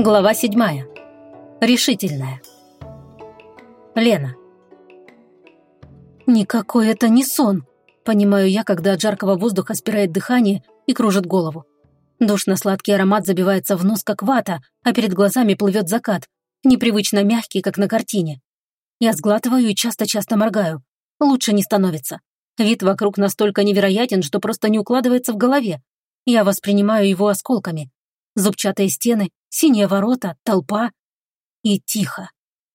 Глава седьмая. Решительная. Лена. Никакой это не сон, понимаю я, когда от жаркого воздуха спирает дыхание и кружит голову. Душно-сладкий аромат забивается в нос, как вата, а перед глазами плывет закат, непривычно мягкий, как на картине. Я сглатываю и часто-часто моргаю. Лучше не становится. Вид вокруг настолько невероятен, что просто не укладывается в голове. Я воспринимаю его осколками. Зубчатые стены, синие ворота, толпа. И тихо.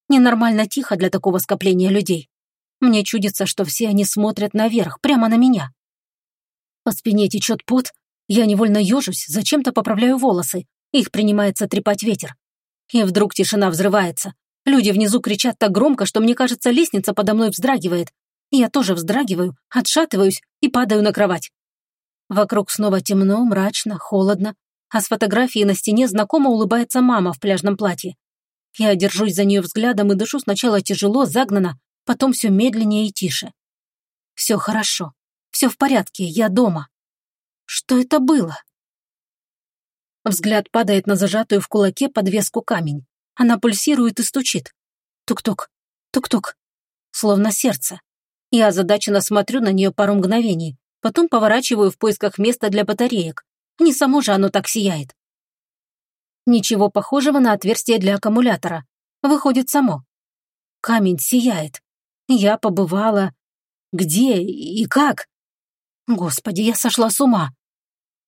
Ненормально тихо для такого скопления людей. Мне чудится, что все они смотрят наверх, прямо на меня. По спине течет пот, я невольно ежусь, зачем-то поправляю волосы, их принимается трепать ветер. И вдруг тишина взрывается. Люди внизу кричат так громко, что мне кажется, лестница подо мной вздрагивает. Я тоже вздрагиваю, отшатываюсь и падаю на кровать. Вокруг снова темно, мрачно, холодно, а с фотографии на стене знакомо улыбается мама в пляжном платье. Я держусь за нее взглядом и дышу сначала тяжело, загнано, потом все медленнее и тише. Все хорошо, все в порядке, я дома. Что это было? Взгляд падает на зажатую в кулаке подвеску камень. Она пульсирует и стучит. Тук-тук, тук-тук. Словно сердце. Я озадаченно смотрю на нее пару мгновений, потом поворачиваю в поисках места для батареек. Не само же оно так сияет. Ничего похожего на отверстие для аккумулятора. Выходит само. Камень сияет. Я побывала... Где и как? Господи, я сошла с ума.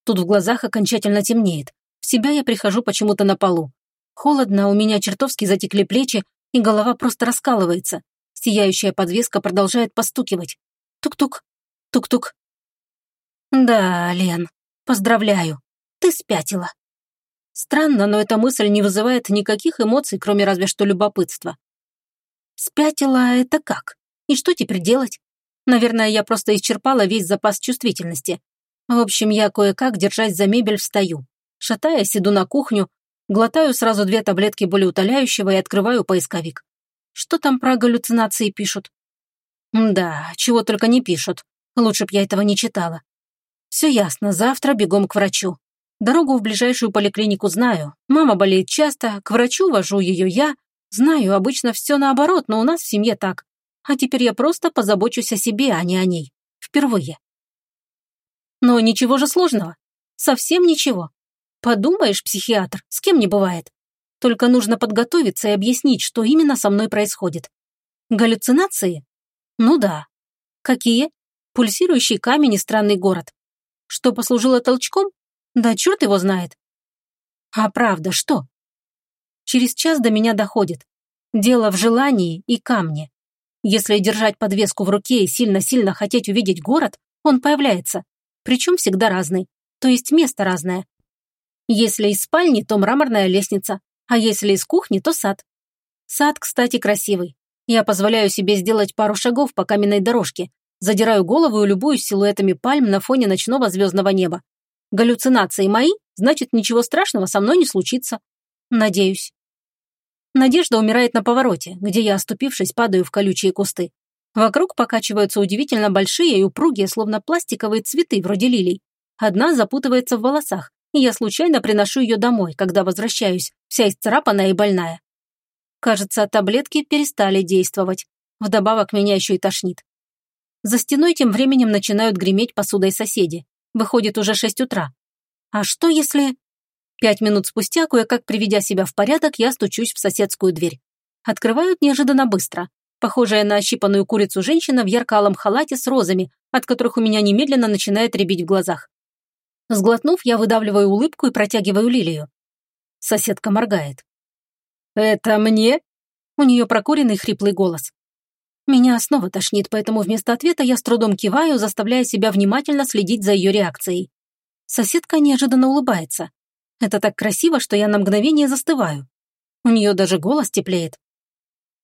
Тут в глазах окончательно темнеет. В себя я прихожу почему-то на полу. Холодно, у меня чертовски затекли плечи, и голова просто раскалывается. Сияющая подвеска продолжает постукивать. Тук-тук, тук-тук. Да, Лен, поздравляю, ты спятила. Странно, но эта мысль не вызывает никаких эмоций, кроме разве что любопытства. Спятила — это как? И что теперь делать? Наверное, я просто исчерпала весь запас чувствительности. В общем, я кое-как, держась за мебель, встаю. Шатаясь, иду на кухню, глотаю сразу две таблетки болеутоляющего и открываю поисковик. Что там про галлюцинации пишут? Да, чего только не пишут. Лучше б я этого не читала. Все ясно, завтра бегом к врачу. Дорогу в ближайшую поликлинику знаю. Мама болеет часто, к врачу вожу ее я. Знаю, обычно все наоборот, но у нас в семье так. А теперь я просто позабочусь о себе, а не о ней. Впервые. Но ничего же сложного. Совсем ничего. Подумаешь, психиатр, с кем не бывает. Только нужно подготовиться и объяснить, что именно со мной происходит. Галлюцинации? Ну да. Какие? Пульсирующий камень и странный город. Что послужило толчком? Да черт его знает. А правда, что? Через час до меня доходит. Дело в желании и камне. Если держать подвеску в руке и сильно-сильно хотеть увидеть город, он появляется. Причем всегда разный. То есть место разное. Если из спальни, то мраморная лестница, а если из кухни, то сад. Сад, кстати, красивый. Я позволяю себе сделать пару шагов по каменной дорожке, задираю голову и любуюсь силуэтами пальм на фоне ночного звездного неба. Галлюцинации мои, значит, ничего страшного со мной не случится. Надеюсь. Надежда умирает на повороте, где я, оступившись, падаю в колючие кусты. Вокруг покачиваются удивительно большие и упругие, словно пластиковые цветы, вроде лилий. Одна запутывается в волосах, и я случайно приношу ее домой, когда возвращаюсь, вся исцарапанная и больная. Кажется, таблетки перестали действовать. Вдобавок меня еще и тошнит. За стеной тем временем начинают греметь посудой соседи. Выходит уже шесть утра. А что если... Пять минут спустя, кое-как приведя себя в порядок, я стучусь в соседскую дверь. Открывают неожиданно быстро. Похожая на ощипанную курицу женщина в ярко-алом халате с розами, от которых у меня немедленно начинает рябить в глазах. Сглотнув, я выдавливаю улыбку и протягиваю лилию. Соседка моргает. «Это мне?» У нее прокуренный хриплый голос. Меня снова тошнит, поэтому вместо ответа я с трудом киваю, заставляя себя внимательно следить за ее реакцией. Соседка неожиданно улыбается. Это так красиво, что я на мгновение застываю. У нее даже голос теплеет.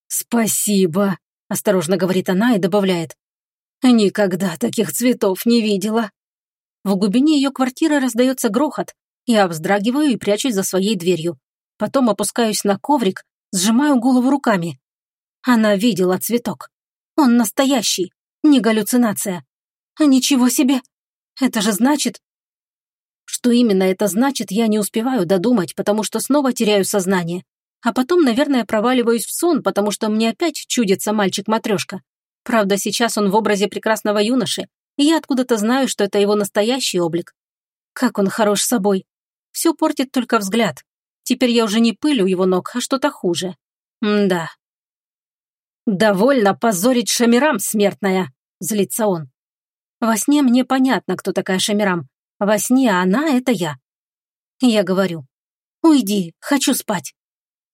«Спасибо», — осторожно говорит она и добавляет. «Никогда таких цветов не видела». В глубине ее квартиры раздается грохот. Я вздрагиваю и прячусь за своей дверью. Потом опускаюсь на коврик, сжимаю голову руками. Она видела цветок. Он настоящий, не галлюцинация. А ничего себе! Это же значит... Что именно это значит, я не успеваю додумать, потому что снова теряю сознание. А потом, наверное, проваливаюсь в сон, потому что мне опять чудится мальчик-матрешка. Правда, сейчас он в образе прекрасного юноши, и я откуда-то знаю, что это его настоящий облик. Как он хорош собой. Все портит только взгляд. Теперь я уже не пылю его ног, а что-то хуже. М-да. «Довольно позорить Шамирам, смертная!» – злится он. Во сне мне понятно, кто такая Шамирам. Во сне она – это я. Я говорю, «Уйди, хочу спать».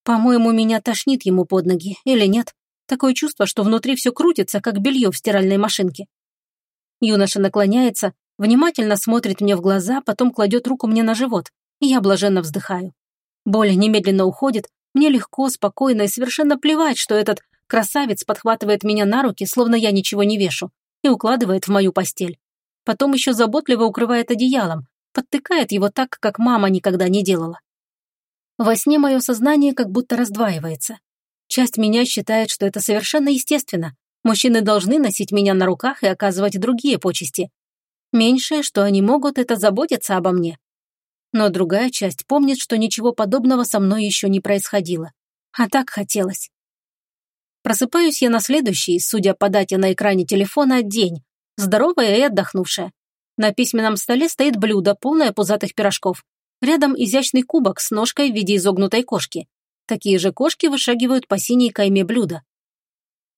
По-моему, меня тошнит ему под ноги, или нет? Такое чувство, что внутри все крутится, как белье в стиральной машинке. Юноша наклоняется, внимательно смотрит мне в глаза, потом кладет руку мне на живот, и я блаженно вздыхаю. Боль немедленно уходит, мне легко, спокойно и совершенно плевать, что этот красавец подхватывает меня на руки, словно я ничего не вешу, и укладывает в мою постель. Потом еще заботливо укрывает одеялом, подтыкает его так, как мама никогда не делала. Во сне мое сознание как будто раздваивается. Часть меня считает, что это совершенно естественно. Мужчины должны носить меня на руках и оказывать другие почести. Меньшее, что они могут, это заботиться обо мне. Но другая часть помнит, что ничего подобного со мной еще не происходило. А так хотелось. Просыпаюсь я на следующий, судя по дате на экране телефона, день. Здоровая и отдохнувшая. На письменном столе стоит блюдо, полное пузатых пирожков. Рядом изящный кубок с ножкой в виде изогнутой кошки. Такие же кошки вышагивают по синей кайме блюда.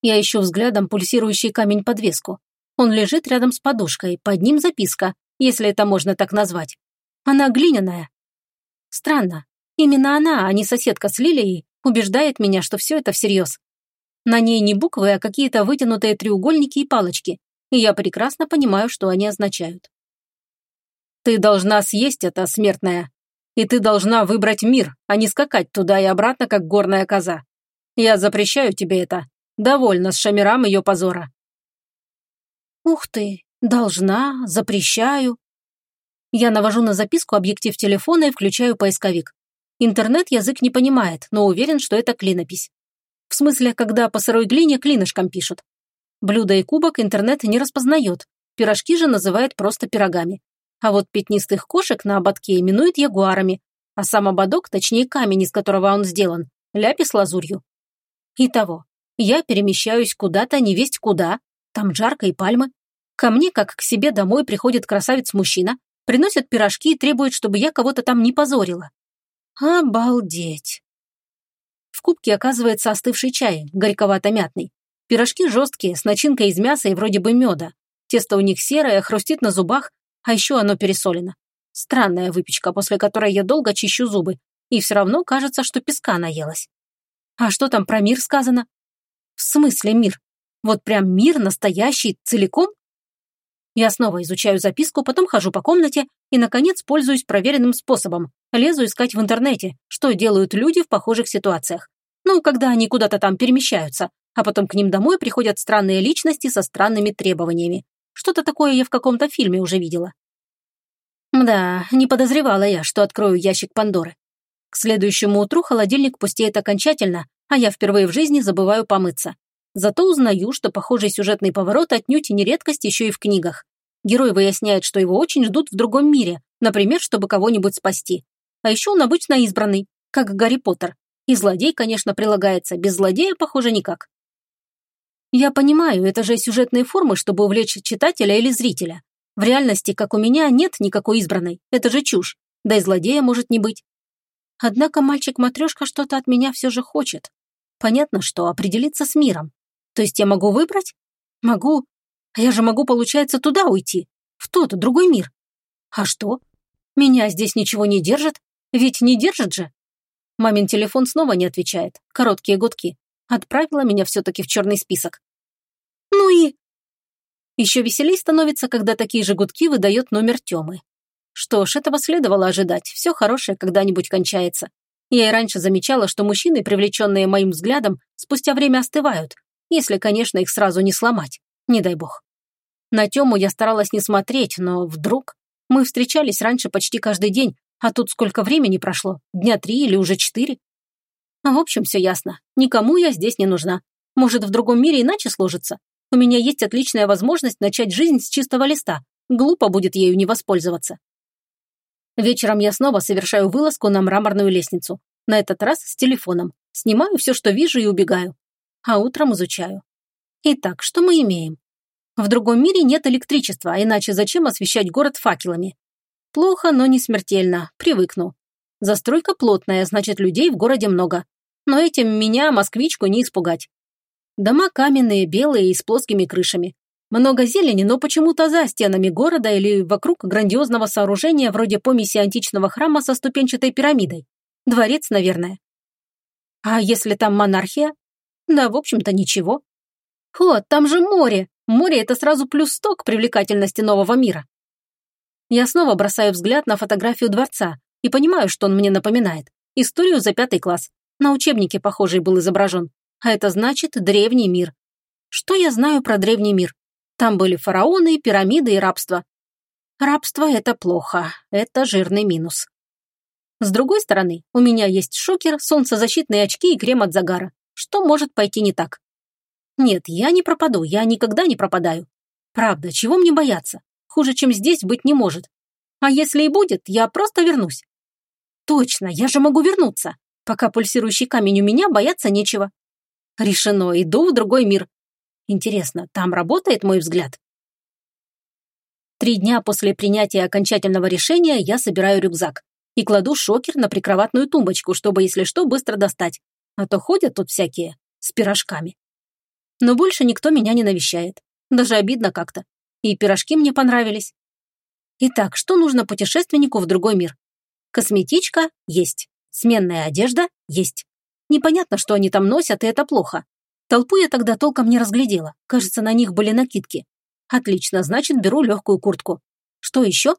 Я ищу взглядом пульсирующий камень-подвеску. Он лежит рядом с подушкой, под ним записка, если это можно так назвать. Она глиняная. Странно. Именно она, а не соседка с Лилией, убеждает меня, что все это всерьез. На ней не буквы, а какие-то вытянутые треугольники и палочки, и я прекрасно понимаю, что они означают. Ты должна съесть это, смертная. И ты должна выбрать мир, а не скакать туда и обратно, как горная коза. Я запрещаю тебе это. Довольно с Шамирам ее позора. Ух ты, должна, запрещаю. Я навожу на записку объектив телефона и включаю поисковик. Интернет язык не понимает, но уверен, что это клинопись. В смысле, когда по сырой глине клинышком пишут. Блюдо и кубок интернет не распознает, пирожки же называет просто пирогами. А вот пятнистых кошек на ободке именуют ягуарами, а сам ободок, точнее камень, из которого он сделан, ляпис лазурью. Итого, я перемещаюсь куда-то невесть куда, там жарко и пальмы. Ко мне, как к себе домой, приходит красавец-мужчина, приносит пирожки и требует, чтобы я кого-то там не позорила. Обалдеть! В кубке оказывается остывший чай, горьковато-мятный. Пирожки жесткие, с начинкой из мяса и вроде бы меда. Тесто у них серое, хрустит на зубах, а еще оно пересолено. Странная выпечка, после которой я долго чищу зубы, и все равно кажется, что песка наелась. А что там про мир сказано? В смысле мир? Вот прям мир настоящий, целиком? Я снова изучаю записку, потом хожу по комнате и, наконец, пользуюсь проверенным способом. Лезу искать в интернете, что делают люди в похожих ситуациях. Ну, когда они куда-то там перемещаются, а потом к ним домой приходят странные личности со странными требованиями. Что-то такое я в каком-то фильме уже видела. Да, не подозревала я, что открою ящик Пандоры. К следующему утру холодильник пустеет окончательно, а я впервые в жизни забываю помыться. Зато узнаю, что похожий сюжетный поворот отнюдь не редкость еще и в книгах. Герой выясняет, что его очень ждут в другом мире, например, чтобы кого-нибудь спасти. А еще он обычно избранный, как Гарри Поттер. И злодей, конечно, прилагается, без злодея, похоже, никак. Я понимаю, это же сюжетные формы, чтобы увлечь читателя или зрителя. В реальности, как у меня, нет никакой избранной. Это же чушь. Да и злодея может не быть. Однако мальчик-матрешка что-то от меня все же хочет. Понятно, что определиться с миром. То есть я могу выбрать? Могу. А я же могу, получается, туда уйти. В тот, другой мир. А что? Меня здесь ничего не держит? Ведь не держит же. Мамин телефон снова не отвечает. Короткие гудки. Отправила меня все-таки в черный список. Ну и... Еще веселей становится, когда такие же гудки выдает номер Темы. Что ж, этого следовало ожидать. Все хорошее когда-нибудь кончается. Я и раньше замечала, что мужчины, привлеченные моим взглядом, спустя время остывают, если, конечно, их сразу не сломать. Не дай бог. На Тему я старалась не смотреть, но вдруг... Мы встречались раньше почти каждый день, а тут сколько времени прошло? Дня три или уже четыре? В общем, все ясно. Никому я здесь не нужна. Может, в другом мире иначе сложится? У меня есть отличная возможность начать жизнь с чистого листа. Глупо будет ею не воспользоваться. Вечером я снова совершаю вылазку на мраморную лестницу. На этот раз с телефоном. Снимаю все, что вижу и убегаю. А утром изучаю. Итак, что мы имеем? В другом мире нет электричества, а иначе зачем освещать город факелами? Плохо, но не смертельно. Привыкну. Застройка плотная, значит, людей в городе много. Но этим меня, москвичку, не испугать. Дома каменные, белые и с плоскими крышами. Много зелени, но почему-то за стенами города или вокруг грандиозного сооружения вроде помеси античного храма со ступенчатой пирамидой. Дворец, наверное. А если там монархия? Да, в общем-то, ничего. О, там же море. Море – это сразу плюс сто к привлекательности нового мира. Я снова бросаю взгляд на фотографию дворца и понимаю, что он мне напоминает. Историю за пятый класс. На учебнике похожий был изображен. А это значит древний мир. Что я знаю про древний мир? Там были фараоны, пирамиды и рабство. Рабство – это плохо, это жирный минус. С другой стороны, у меня есть шокер, солнцезащитные очки и крем от загара. Что может пойти не так? Нет, я не пропаду, я никогда не пропадаю. Правда, чего мне бояться? Хуже, чем здесь, быть не может. А если и будет, я просто вернусь. Точно, я же могу вернуться. Пока пульсирующий камень у меня, бояться нечего. Решено, иду в другой мир. Интересно, там работает мой взгляд? Три дня после принятия окончательного решения я собираю рюкзак и кладу шокер на прикроватную тумбочку, чтобы, если что, быстро достать. А то ходят тут всякие с пирожками. Но больше никто меня не навещает. Даже обидно как-то. И пирожки мне понравились. Итак, что нужно путешественнику в другой мир? Косметичка есть. Сменная одежда есть. Непонятно, что они там носят, и это плохо. Толпу я тогда толком не разглядела. Кажется, на них были накидки. Отлично, значит, беру легкую куртку. Что еще?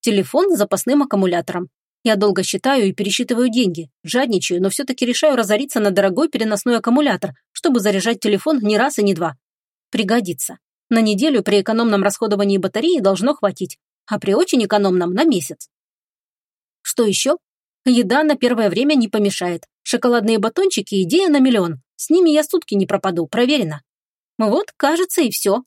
Телефон с запасным аккумулятором. Я долго считаю и пересчитываю деньги, жадничаю, но все-таки решаю разориться на дорогой переносной аккумулятор, чтобы заряжать телефон не раз и не два. Пригодится. На неделю при экономном расходовании батареи должно хватить, а при очень экономном – на месяц. Что еще? Еда на первое время не помешает. Шоколадные батончики – идея на миллион. С ними я сутки не пропаду, проверено. Вот, кажется, и все.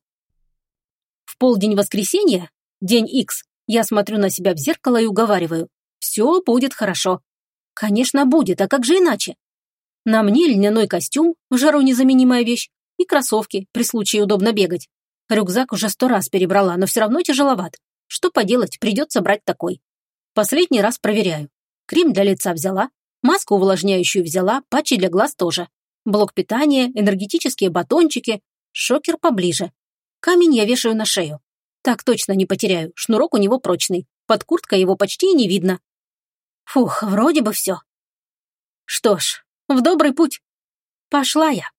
В полдень воскресенья, день X, я смотрю на себя в зеркало и уговариваю. Все будет хорошо. Конечно, будет, а как же иначе? На мне льняной костюм, в жару незаменимая вещь, и кроссовки, при случае удобно бегать. Рюкзак уже сто раз перебрала, но все равно тяжеловат. Что поделать, придется брать такой. Последний раз проверяю. Крем для лица взяла, маску увлажняющую взяла, патчи для глаз тоже блок питания, энергетические батончики, шокер поближе. Камень я вешаю на шею. Так точно не потеряю, шнурок у него прочный, под курткой его почти не видно. Фух, вроде бы все. Что ж, в добрый путь. Пошла я.